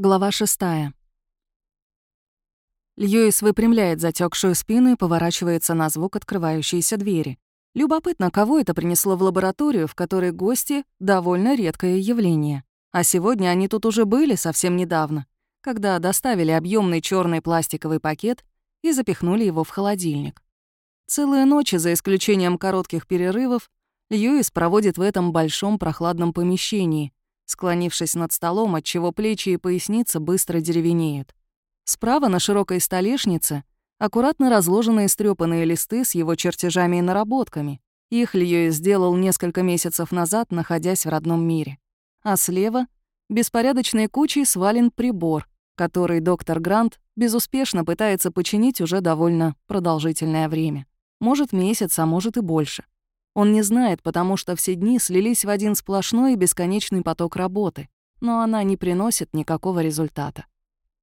Глава шестая. Льюис выпрямляет затекшую спину и поворачивается на звук открывающейся двери. Любопытно, кого это принесло в лабораторию, в которой гости — довольно редкое явление. А сегодня они тут уже были совсем недавно, когда доставили объемный черный пластиковый пакет и запихнули его в холодильник. Целые ночи, за исключением коротких перерывов, Льюис проводит в этом большом прохладном помещении, склонившись над столом, отчего плечи и поясница быстро деревенеют. Справа на широкой столешнице аккуратно разложены истрёпанные листы с его чертежами и наработками. Их Льюис сделал несколько месяцев назад, находясь в родном мире. А слева — беспорядочной кучей свален прибор, который доктор Грант безуспешно пытается починить уже довольно продолжительное время. Может, месяц, а может и больше. Он не знает, потому что все дни слились в один сплошной и бесконечный поток работы, но она не приносит никакого результата.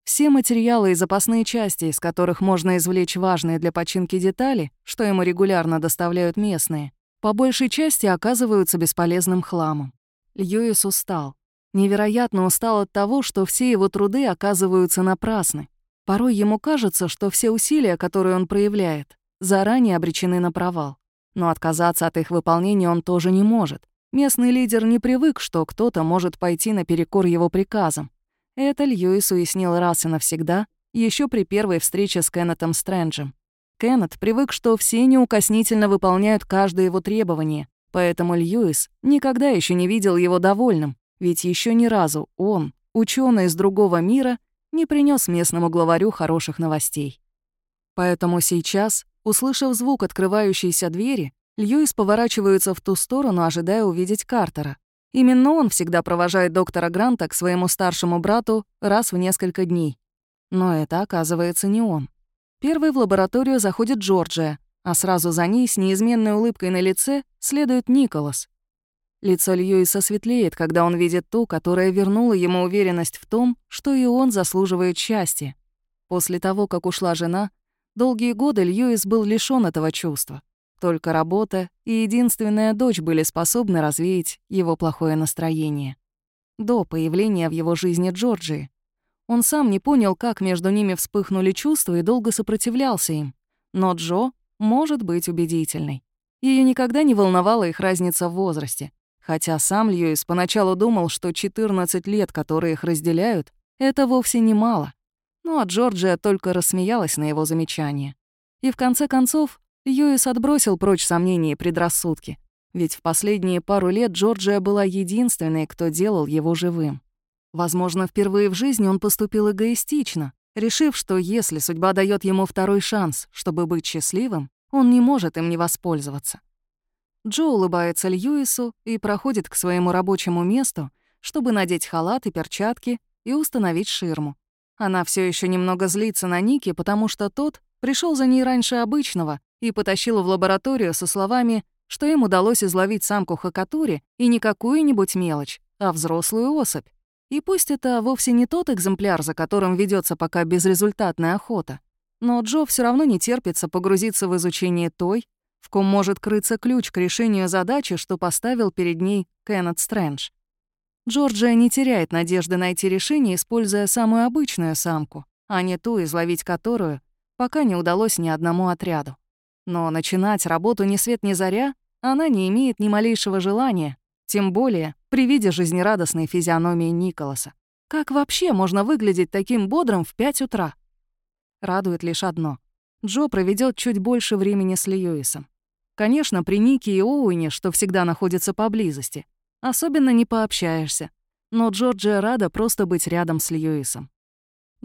Все материалы и запасные части, из которых можно извлечь важные для починки детали, что ему регулярно доставляют местные, по большей части оказываются бесполезным хламом. Льюис устал. Невероятно устал от того, что все его труды оказываются напрасны. Порой ему кажется, что все усилия, которые он проявляет, заранее обречены на провал. Но отказаться от их выполнения он тоже не может. Местный лидер не привык, что кто-то может пойти наперекор его приказам. Это Льюис уяснил раз и навсегда, еще при первой встрече с Кеннетом Стрэнджем. Кеннет привык, что все неукоснительно выполняют каждое его требование, поэтому Льюис никогда еще не видел его довольным, ведь еще ни разу он, ученый из другого мира, не принес местному главарю хороших новостей. Поэтому сейчас Услышав звук открывающейся двери, Льюис поворачивается в ту сторону, ожидая увидеть Картера. Именно он всегда провожает доктора Гранта к своему старшему брату раз в несколько дней. Но это, оказывается, не он. Первой в лабораторию заходит Джорджия, а сразу за ней с неизменной улыбкой на лице следует Николас. Лицо Льюиса светлеет, когда он видит ту, которая вернула ему уверенность в том, что и он заслуживает счастья. После того, как ушла жена, Долгие годы Льюис был лишён этого чувства. Только работа и единственная дочь были способны развеять его плохое настроение. До появления в его жизни Джорджии. Он сам не понял, как между ними вспыхнули чувства и долго сопротивлялся им. Но Джо может быть убедительной. Ее никогда не волновала их разница в возрасте. Хотя сам Льюис поначалу думал, что 14 лет, которые их разделяют, это вовсе не мало. Ну а Джорджия только рассмеялась на его замечание. И в конце концов, Льюис отбросил прочь сомнения и предрассудки. Ведь в последние пару лет Джорджия была единственной, кто делал его живым. Возможно, впервые в жизни он поступил эгоистично, решив, что если судьба дает ему второй шанс, чтобы быть счастливым, он не может им не воспользоваться. Джо улыбается Льюису и проходит к своему рабочему месту, чтобы надеть халат и перчатки и установить ширму. Она все еще немного злится на Ники, потому что тот пришел за ней раньше обычного и потащил в лабораторию со словами, что им удалось изловить самку Хакатури и не какую-нибудь мелочь, а взрослую особь. И пусть это вовсе не тот экземпляр, за которым ведется пока безрезультатная охота, но Джо все равно не терпится погрузиться в изучение той, в ком может крыться ключ к решению задачи, что поставил перед ней Кеннет Стрэндж. Джорджия не теряет надежды найти решение, используя самую обычную самку, а не ту, изловить которую пока не удалось ни одному отряду. Но начинать работу ни свет ни заря она не имеет ни малейшего желания, тем более при виде жизнерадостной физиономии Николаса. Как вообще можно выглядеть таким бодрым в 5 утра? Радует лишь одно. Джо проведет чуть больше времени с Льюисом. Конечно, при Нике и Оуэне, что всегда находятся поблизости, Особенно не пообщаешься. Но Джорджия рада просто быть рядом с Льюисом.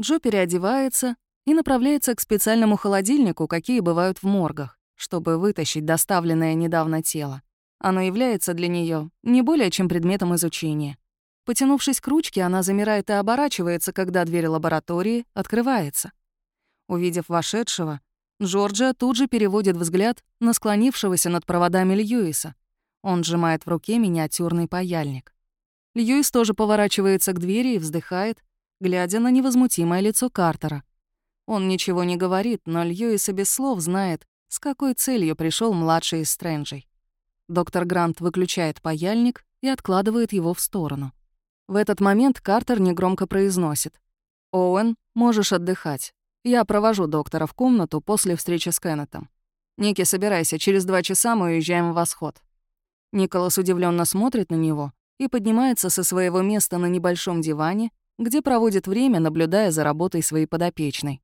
Джо переодевается и направляется к специальному холодильнику, какие бывают в моргах, чтобы вытащить доставленное недавно тело. Оно является для нее не более чем предметом изучения. Потянувшись к ручке, она замирает и оборачивается, когда дверь лаборатории открывается. Увидев вошедшего, Джорджия тут же переводит взгляд на склонившегося над проводами Льюиса. Он сжимает в руке миниатюрный паяльник. Льюис тоже поворачивается к двери и вздыхает, глядя на невозмутимое лицо Картера. Он ничего не говорит, но Льюис и без слов знает, с какой целью пришел младший из Стрэнджей. Доктор Грант выключает паяльник и откладывает его в сторону. В этот момент Картер негромко произносит. «Оуэн, можешь отдыхать. Я провожу доктора в комнату после встречи с Кеннетом. Ники, собирайся, через два часа мы уезжаем в восход». Николас удивленно смотрит на него и поднимается со своего места на небольшом диване, где проводит время, наблюдая за работой своей подопечной.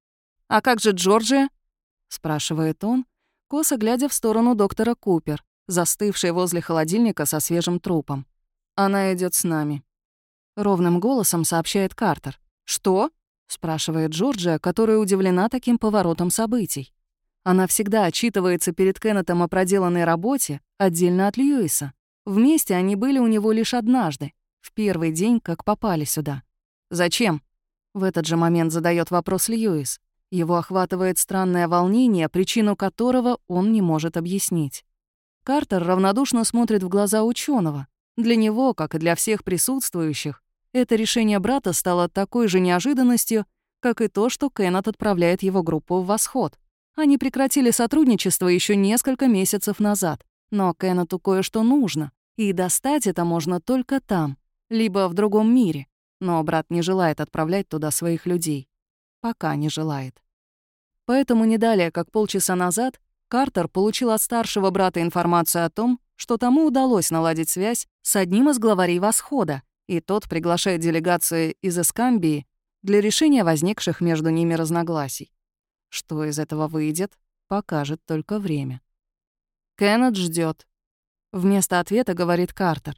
«А как же Джорджия?» — спрашивает он, косо глядя в сторону доктора Купер, застывшей возле холодильника со свежим трупом. «Она идет с нами», — ровным голосом сообщает Картер. «Что?» — спрашивает Джорджия, которая удивлена таким поворотом событий. Она всегда отчитывается перед Кеннетом о проделанной работе, отдельно от Льюиса. Вместе они были у него лишь однажды, в первый день, как попали сюда. «Зачем?» — в этот же момент задает вопрос Льюис. Его охватывает странное волнение, причину которого он не может объяснить. Картер равнодушно смотрит в глаза ученого. Для него, как и для всех присутствующих, это решение брата стало такой же неожиданностью, как и то, что Кеннет отправляет его группу в восход. Они прекратили сотрудничество еще несколько месяцев назад, но Кеннету кое-что нужно, и достать это можно только там, либо в другом мире. Но брат не желает отправлять туда своих людей. Пока не желает. Поэтому не далее, как полчаса назад, Картер получил от старшего брата информацию о том, что тому удалось наладить связь с одним из главарей Восхода, и тот приглашает делегацию из Эскамбии для решения возникших между ними разногласий. Что из этого выйдет, покажет только время. Кеннет ждет. Вместо ответа говорит Картер.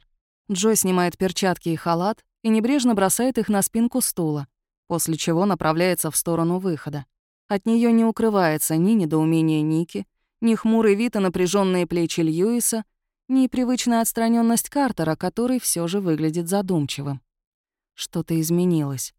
Джо снимает перчатки и халат и небрежно бросает их на спинку стула, после чего направляется в сторону выхода. От нее не укрывается ни недоумение Ники, ни хмурый вид и напряженные плечи Льюиса, ни привычная отстраненность Картера, который все же выглядит задумчивым. Что-то изменилось.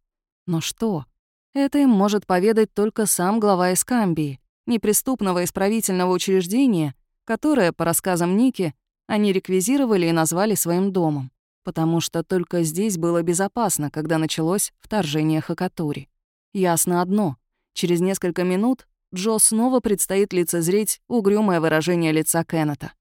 Но что? Это им может поведать только сам глава Эскамбии, неприступного исправительного учреждения, которое, по рассказам Ники, они реквизировали и назвали своим домом, потому что только здесь было безопасно, когда началось вторжение Хакатури. Ясно одно — через несколько минут Джо снова предстоит лицезреть угрюмое выражение лица Кеннета.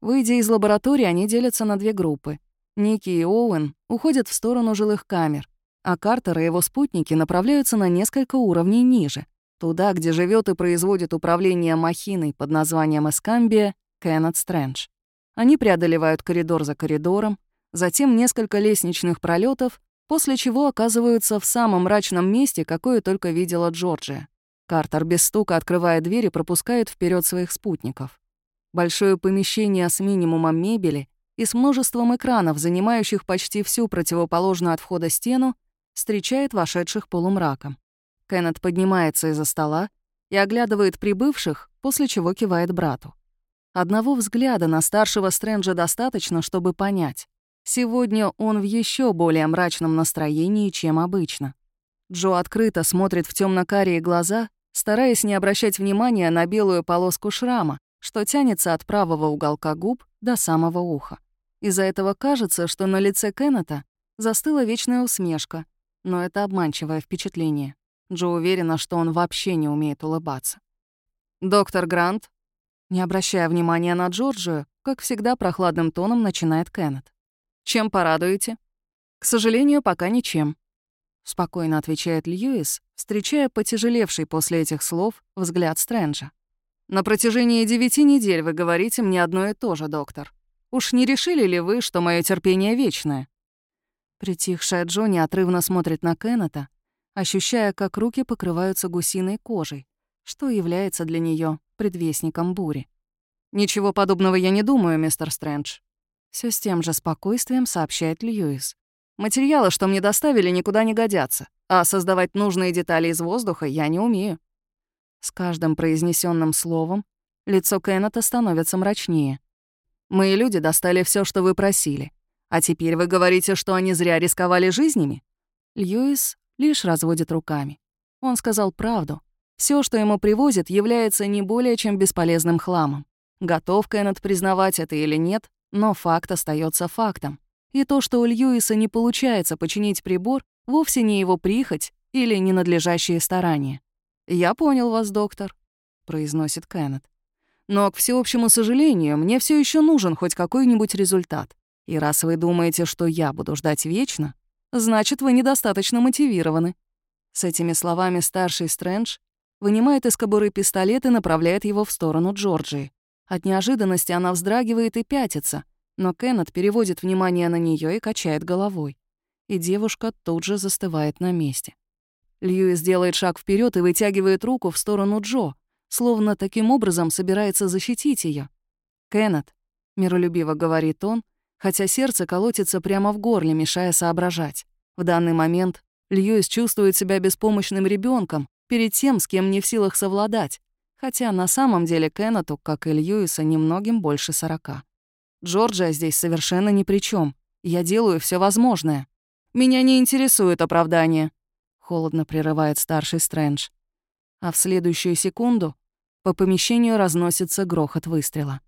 Выйдя из лаборатории, они делятся на две группы. Ники и Оуэн уходят в сторону жилых камер, а Картер и его спутники направляются на несколько уровней ниже, туда, где живет и производит управление махиной под названием Эскамбия Кеннет Стрэндж. Они преодолевают коридор за коридором, затем несколько лестничных пролетов, после чего оказываются в самом мрачном месте, какое только видела Джорджия. Картер без стука открывает дверь и пропускает вперед своих спутников. Большое помещение с минимумом мебели и с множеством экранов, занимающих почти всю противоположную от входа стену, встречает вошедших полумраком. Кеннет поднимается из-за стола и оглядывает прибывших, после чего кивает брату. Одного взгляда на старшего Стрэнджа достаточно, чтобы понять. Сегодня он в еще более мрачном настроении, чем обычно. Джо открыто смотрит в темно карие глаза, стараясь не обращать внимания на белую полоску шрама, что тянется от правого уголка губ до самого уха. Из-за этого кажется, что на лице Кеннета застыла вечная усмешка, но это обманчивое впечатление. Джо уверена, что он вообще не умеет улыбаться. «Доктор Грант?» Не обращая внимания на Джорджию, как всегда прохладным тоном начинает Кеннет. «Чем порадуете?» «К сожалению, пока ничем», — спокойно отвечает Льюис, встречая потяжелевший после этих слов взгляд Стрэнджа. «На протяжении девяти недель вы говорите мне одно и то же, доктор. Уж не решили ли вы, что мое терпение вечное?» Притихшая Джо неотрывно смотрит на Кеннета, ощущая, как руки покрываются гусиной кожей, что является для нее предвестником бури. «Ничего подобного я не думаю, мистер Стрэндж», — все с тем же спокойствием сообщает Льюис. Материалы, что мне доставили, никуда не годятся, а создавать нужные детали из воздуха я не умею. С каждым произнесенным словом лицо Кеннета становится мрачнее. «Мои люди достали все, что вы просили. А теперь вы говорите, что они зря рисковали жизнями?» Льюис лишь разводит руками. Он сказал правду. Все, что ему привозят, является не более чем бесполезным хламом. Готов Кеннет признавать это или нет, но факт остается фактом. И то, что у Льюиса не получается починить прибор, вовсе не его прихоть или ненадлежащие старания. «Я понял вас, доктор», — произносит Кеннет. «Но, к всеобщему сожалению, мне все еще нужен хоть какой-нибудь результат. И раз вы думаете, что я буду ждать вечно, Значит, вы недостаточно мотивированы». С этими словами старший Стрэндж вынимает из кобуры пистолет и направляет его в сторону Джорджии. От неожиданности она вздрагивает и пятится, но Кеннет переводит внимание на нее и качает головой. И девушка тут же застывает на месте. Льюис делает шаг вперед и вытягивает руку в сторону Джо, словно таким образом собирается защитить ее. «Кеннет», — миролюбиво говорит он, хотя сердце колотится прямо в горле, мешая соображать. В данный момент Льюис чувствует себя беспомощным ребенком перед тем, с кем не в силах совладать, хотя на самом деле Кеннету, как и Льюиса, немногим больше сорока. Джорджия здесь совершенно ни при чем. Я делаю все возможное. Меня не интересует оправдание, холодно прерывает старший Стрэндж. А в следующую секунду по помещению разносится грохот выстрела.